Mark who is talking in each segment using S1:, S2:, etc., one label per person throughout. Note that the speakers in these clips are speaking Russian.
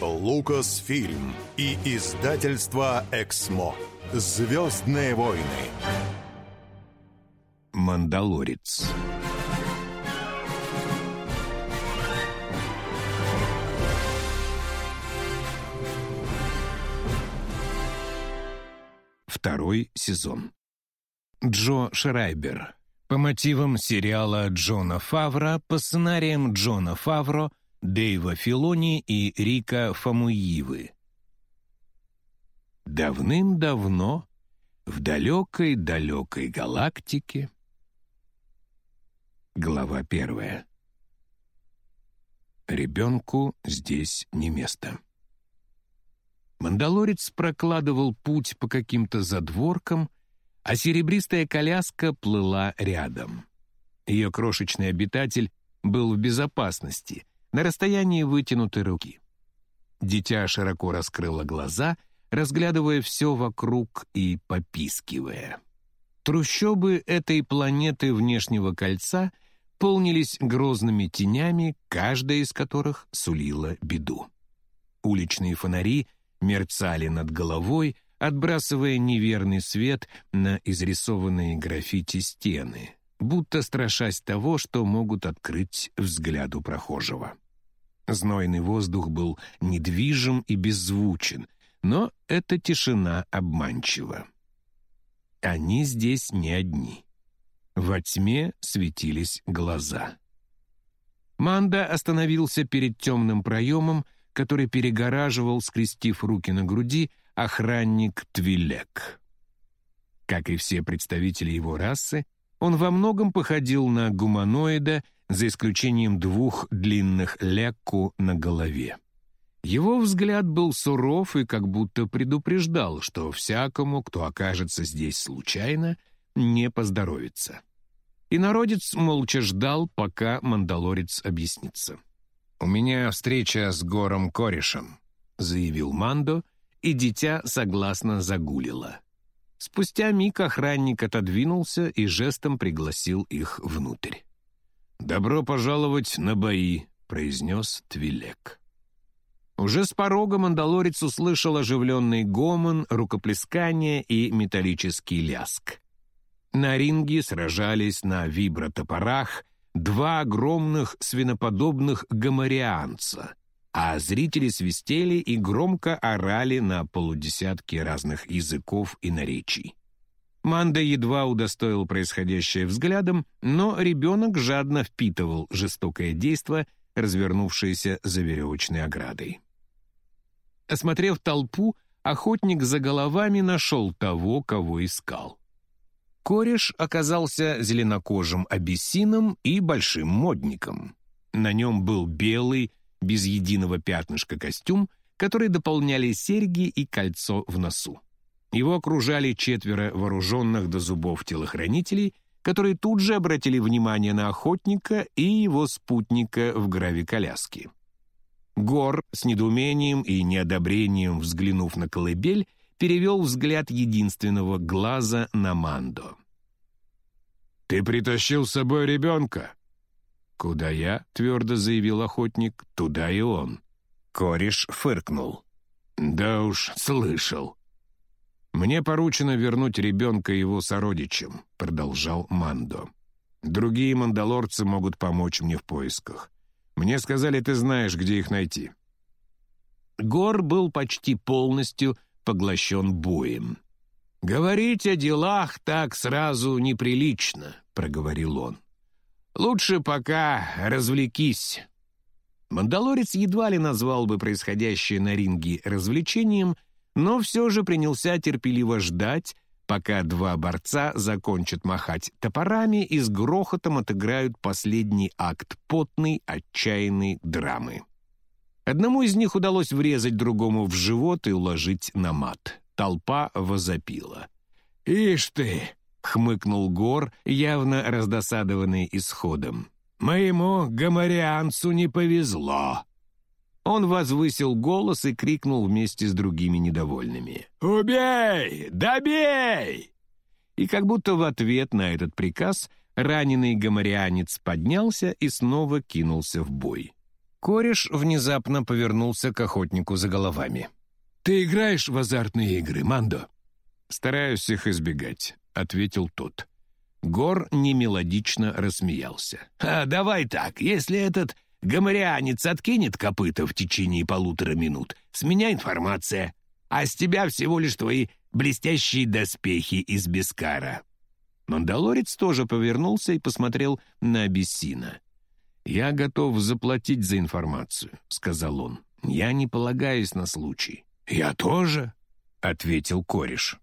S1: Лукасфильм и издательство «Эксмо». «Звездные войны».
S2: Мандалорец. Второй сезон. Джо Шрайбер. По мотивам сериала Джона Фавра, по сценариям Джона Фавро, Дэйва Филони и Рика Фамуивы. Давным-давно, в далекой-далекой галактике. Глава первая. Ребенку здесь не место. Мандалорец прокладывал путь по каким-то задворкам, а серебристая коляска плыла рядом. Ее крошечный обитатель был в безопасности, на расстоянии вытянутой руки. Дитя широко раскрыло глаза, разглядывая все вокруг и попискивая. Трущобы этой планеты внешнего кольца полнились грозными тенями, каждая из которых сулила беду. Уличные фонари мерцали над головой, отбрасывая неверный свет на изрисованные граффити стены, будто страшась того, что могут открыть взгляду прохожего. Знойный воздух был недвижим и беззвучен, но эта тишина обманчива. Они здесь не одни. Во тьме светились глаза. Манда остановился перед темным проемом, который перегораживал, скрестив руки на груди, охранник Твилек. Как и все представители его расы, он во многом походил на гуманоида, за исключением двух длинных лекку на голове. Его взгляд был суров и как будто предупреждал, что всякому, кто окажется здесь случайно, не поздоровится. И народец молча ждал, пока мандалорец объяснится. «У меня встреча с Гором Корешем», — заявил Мандо, и дитя согласно загулило. Спустя миг охранник отодвинулся и жестом пригласил их внутрь. «Добро пожаловать на бои», — произнес Твилек. Уже с порога мандалорец услышал оживленный гомон, рукоплескание и металлический ляск. На ринге сражались на вибротопорах два огромных свиноподобных гоморианца — а зрители свистели и громко орали на полудесятки разных языков и наречий. Манда едва удостоил происходящее взглядом, но ребенок жадно впитывал жестокое действо, развернувшееся за веревочной оградой. Осмотрев толпу, охотник за головами нашел того, кого искал. Кореш оказался зеленокожим абиссином и большим модником. На нем был белый, без единого пятнышка костюм, который дополняли серьги и кольцо в носу. Его окружали четверо вооруженных до зубов телохранителей, которые тут же обратили внимание на охотника и его спутника в гравиколяске. Гор, с недоумением и неодобрением взглянув на колыбель, перевел взгляд единственного глаза на Мандо. «Ты притащил с собой ребенка?» «Куда я?» — твердо заявил охотник. «Туда и он». Кореш фыркнул. «Да уж, слышал». «Мне поручено вернуть ребенка его сородичам», — продолжал Мандо. «Другие мандалорцы могут помочь мне в поисках. Мне сказали, ты знаешь, где их найти». Гор был почти полностью поглощен боем. «Говорить о делах так сразу неприлично», — проговорил он. Лучше пока развлекись». Мандалорец едва ли назвал бы происходящее на ринге развлечением, но все же принялся терпеливо ждать, пока два борца закончат махать топорами и с грохотом отыграют последний акт потной, отчаянной драмы. Одному из них удалось врезать другому в живот и уложить на мат. Толпа возопила. «Ишь ты! хмыкнул Гор, явно раздосадованный исходом. «Моему гоморианцу не повезло!» Он возвысил голос и крикнул вместе с другими недовольными. «Убей! Добей!» И как будто в ответ на этот приказ раненый гоморианец поднялся и снова кинулся в бой. Кореш внезапно повернулся к охотнику за головами. «Ты играешь в азартные игры, Мандо?» «Стараюсь их избегать», — ответил тот. Гор немелодично рассмеялся.
S3: «А давай так, если этот гоморианец откинет копыта в течение полутора минут, с меня информация, а с тебя всего лишь твои блестящие доспехи из Бескара».
S2: Мандалорец тоже повернулся и посмотрел на Абиссина. «Я готов заплатить за информацию», — сказал он. «Я не полагаюсь на случай».
S3: «Я тоже», — ответил кореш.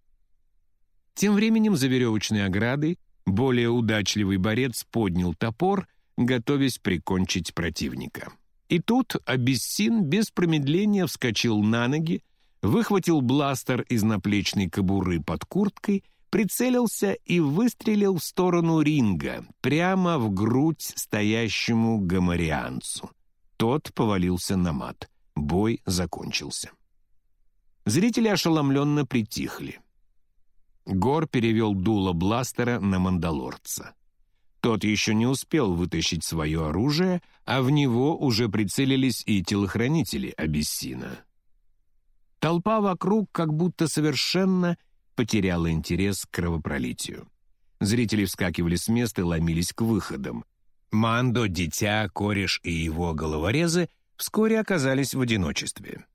S2: Тем временем за веревочной оградой более удачливый борец поднял топор, готовясь прикончить противника. И тут Абиссин без промедления вскочил на ноги, выхватил бластер из наплечной кобуры под курткой, прицелился и выстрелил в сторону ринга, прямо в грудь стоящему гоморианцу. Тот повалился на мат. Бой закончился. Зрители ошеломленно притихли. Гор перевел дуло бластера на мандалорца. Тот еще не успел вытащить свое оружие, а в него уже прицелились и телохранители Абиссина. Толпа вокруг как будто совершенно потеряла интерес к кровопролитию. Зрители вскакивали с места и ломились к выходам. Мандо, дитя, кореш и его головорезы вскоре оказались в одиночестве.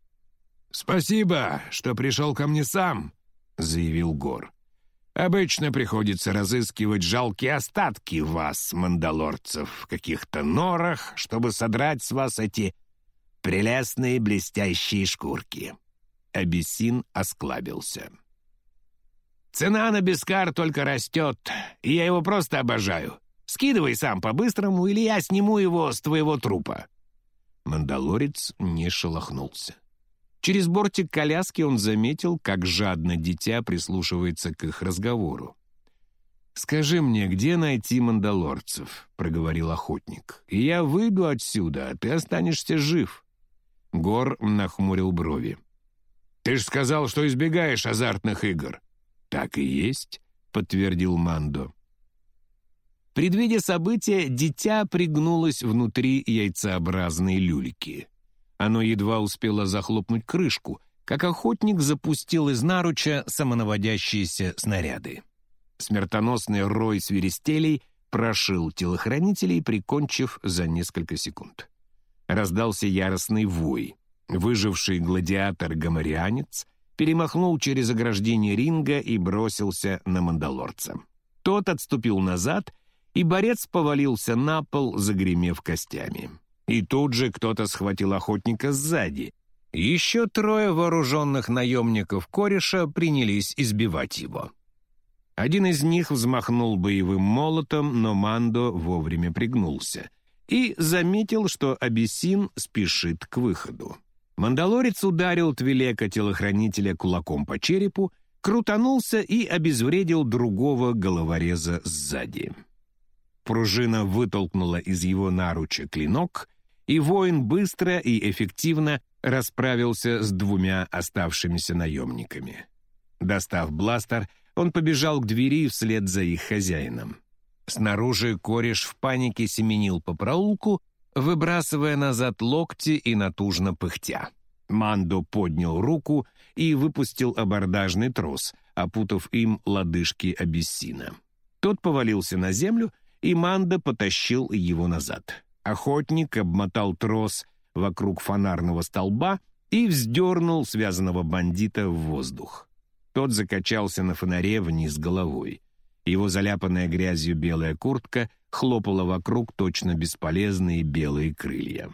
S3: «Спасибо, что пришел ко мне сам», — заявил Гор. Обычно приходится разыскивать жалкие остатки вас, мандалорцев, в каких-то норах, чтобы содрать с вас эти прелестные блестящие шкурки».
S2: Абиссин осклабился.
S3: «Цена на Бескар только растет, и я его просто обожаю. Скидывай сам по-быстрому, или я сниму его с твоего трупа».
S2: Мандалорец не шелохнулся. Через бортик коляски он заметил, как жадно дитя прислушивается к их разговору. «Скажи мне, где найти мандалорцев?» — проговорил охотник. «И я выйду отсюда, а ты останешься жив». Гор нахмурил брови.
S3: «Ты ж сказал, что избегаешь азартных игр».
S2: «Так и есть», — подтвердил Мандо. Предвидя события, дитя пригнулось внутри яйцеобразной люльки. Оно едва успело захлопнуть крышку, как охотник запустил из наруча самонаводящиеся снаряды. Смертоносный рой свиристелей прошил телохранителей, прикончив за несколько секунд. Раздался яростный вой. Выживший гладиатор-гоморианец перемахнул через ограждение ринга и бросился на мандалорца. Тот отступил назад, и борец повалился на пол, загремев костями. И тут же кто-то схватил охотника сзади. Еще трое вооруженных наемников кореша принялись избивать его. Один из них взмахнул боевым молотом, но Мандо вовремя пригнулся и заметил, что Абиссин спешит к выходу. Мандалорец ударил Твилека-телохранителя кулаком по черепу, крутанулся и обезвредил другого головореза сзади. Пружина вытолкнула из его наруча клинок — и воин быстро и эффективно расправился с двумя оставшимися наемниками. Достав бластер, он побежал к двери вслед за их хозяином. Снаружи кореш в панике семенил по проулку, выбрасывая назад локти и натужно пыхтя. Мандо поднял руку и выпустил абордажный трос, опутав им лодыжки Абиссина. Тот повалился на землю, и Мандо потащил его назад. Охотник обмотал трос вокруг фонарного столба и вздернул связанного бандита в воздух. Тот закачался на фонаре вниз головой. Его заляпанная грязью белая куртка хлопала вокруг точно бесполезные белые крылья.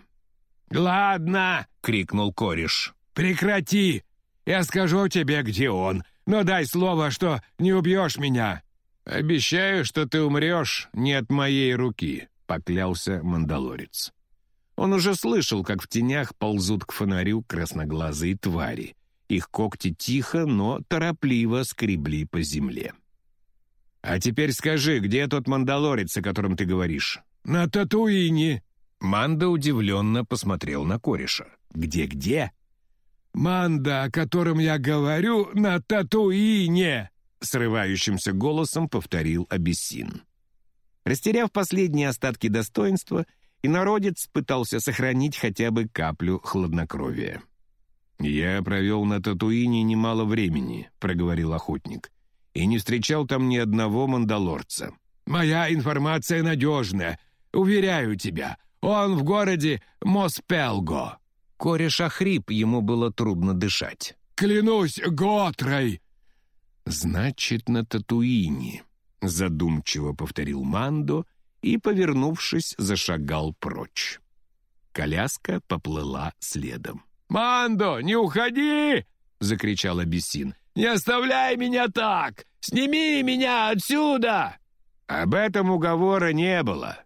S3: «Ладно!» — крикнул кореш. «Прекрати! Я скажу тебе, где он, но дай слово, что не убьешь меня!»
S2: «Обещаю, что ты умрешь не от моей руки», — поклялся мандалорец. Он уже слышал, как в тенях ползут к фонарю красноглазые твари. Их когти тихо, но торопливо скребли по земле. «А теперь скажи, где тот мандалорец, о котором ты говоришь?»
S3: «На Татуине».
S2: Манда удивленно посмотрел на кореша. «Где-где?»
S3: «Манда, о котором я говорю, на Татуине!»
S2: Срывающимся голосом повторил Абиссин. Растеряв последние остатки достоинства и народец пытался сохранить хотя бы каплю хладнокровия.
S3: «Я провел на Татуине немало времени», — проговорил охотник, «и не встречал там ни одного мандалорца. Моя информация надежная, уверяю тебя. Он в городе Моспелго».
S2: Кореш охрип, ему было трудно дышать.
S3: «Клянусь Готрой!»
S2: «Значит, на Татуине», — задумчиво повторил Мандо и, повернувшись, зашагал прочь. Коляска поплыла следом.
S3: «Мандо, не уходи!» — закричал Абиссин. «Не оставляй меня так! Сними меня отсюда!»
S2: Об этом уговора не было.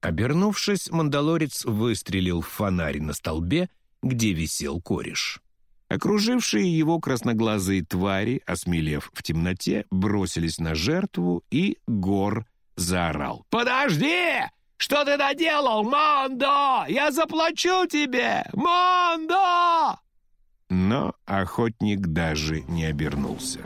S2: Обернувшись, мандалорец выстрелил в фонарь на столбе, где висел кореш. Окружившие его красноглазые твари, осмелев в темноте, бросились на жертву, и Гор заорал. «Подожди! Что ты наделал, Мондо? Я заплачу тебе! Мондо!» Но охотник даже не обернулся.